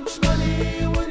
much money